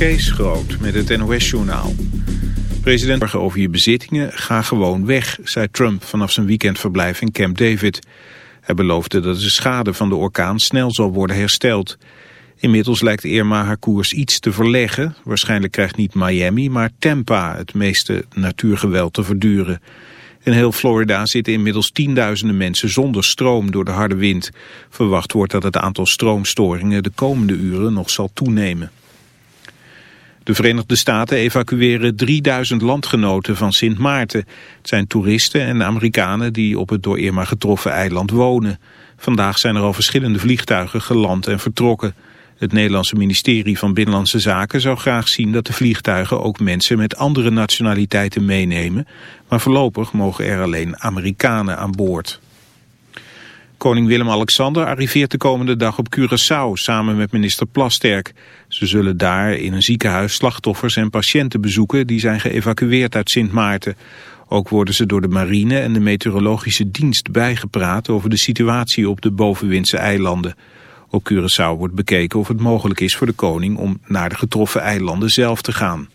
Kees Groot met het NOS-journaal. President over je bezittingen, ga gewoon weg, zei Trump vanaf zijn weekendverblijf in Camp David. Hij beloofde dat de schade van de orkaan snel zal worden hersteld. Inmiddels lijkt Irma haar koers iets te verleggen. Waarschijnlijk krijgt niet Miami, maar Tampa het meeste natuurgeweld te verduren. In heel Florida zitten inmiddels tienduizenden mensen zonder stroom door de harde wind. Verwacht wordt dat het aantal stroomstoringen de komende uren nog zal toenemen. De Verenigde Staten evacueren 3000 landgenoten van Sint Maarten. Het zijn toeristen en Amerikanen die op het door Irma getroffen eiland wonen. Vandaag zijn er al verschillende vliegtuigen geland en vertrokken. Het Nederlandse ministerie van Binnenlandse Zaken zou graag zien dat de vliegtuigen ook mensen met andere nationaliteiten meenemen. Maar voorlopig mogen er alleen Amerikanen aan boord. Koning Willem-Alexander arriveert de komende dag op Curaçao samen met minister Plasterk. Ze zullen daar in een ziekenhuis slachtoffers en patiënten bezoeken die zijn geëvacueerd uit Sint Maarten. Ook worden ze door de marine en de meteorologische dienst bijgepraat over de situatie op de bovenwindse eilanden. Op Curaçao wordt bekeken of het mogelijk is voor de koning om naar de getroffen eilanden zelf te gaan.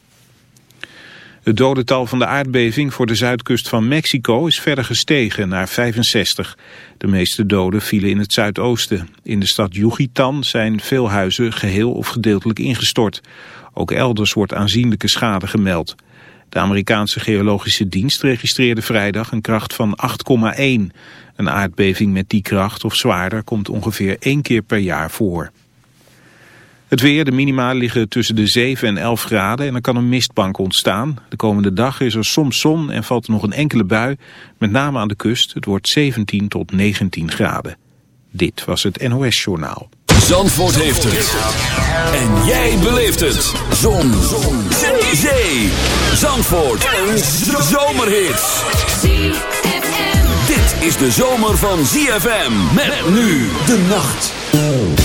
Het dodental van de aardbeving voor de zuidkust van Mexico is verder gestegen naar 65. De meeste doden vielen in het zuidoosten. In de stad Yucatan zijn veel huizen geheel of gedeeltelijk ingestort. Ook elders wordt aanzienlijke schade gemeld. De Amerikaanse geologische dienst registreerde vrijdag een kracht van 8,1. Een aardbeving met die kracht of zwaarder komt ongeveer één keer per jaar voor. Het weer, de minima liggen tussen de 7 en 11 graden en er kan een mistbank ontstaan. De komende dag is er soms zon en valt er nog een enkele bui, met name aan de kust. Het wordt 17 tot 19 graden. Dit was het NOS Journaal. Zandvoort heeft het. En jij beleeft het. Zon. zon. Zee. Zee. Zandvoort. Een zomerhit. Dit is de zomer van ZFM. Met nu de nacht.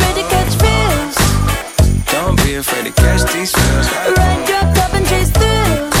Don't be afraid to catch these feels. Ride your cup and chase thrills.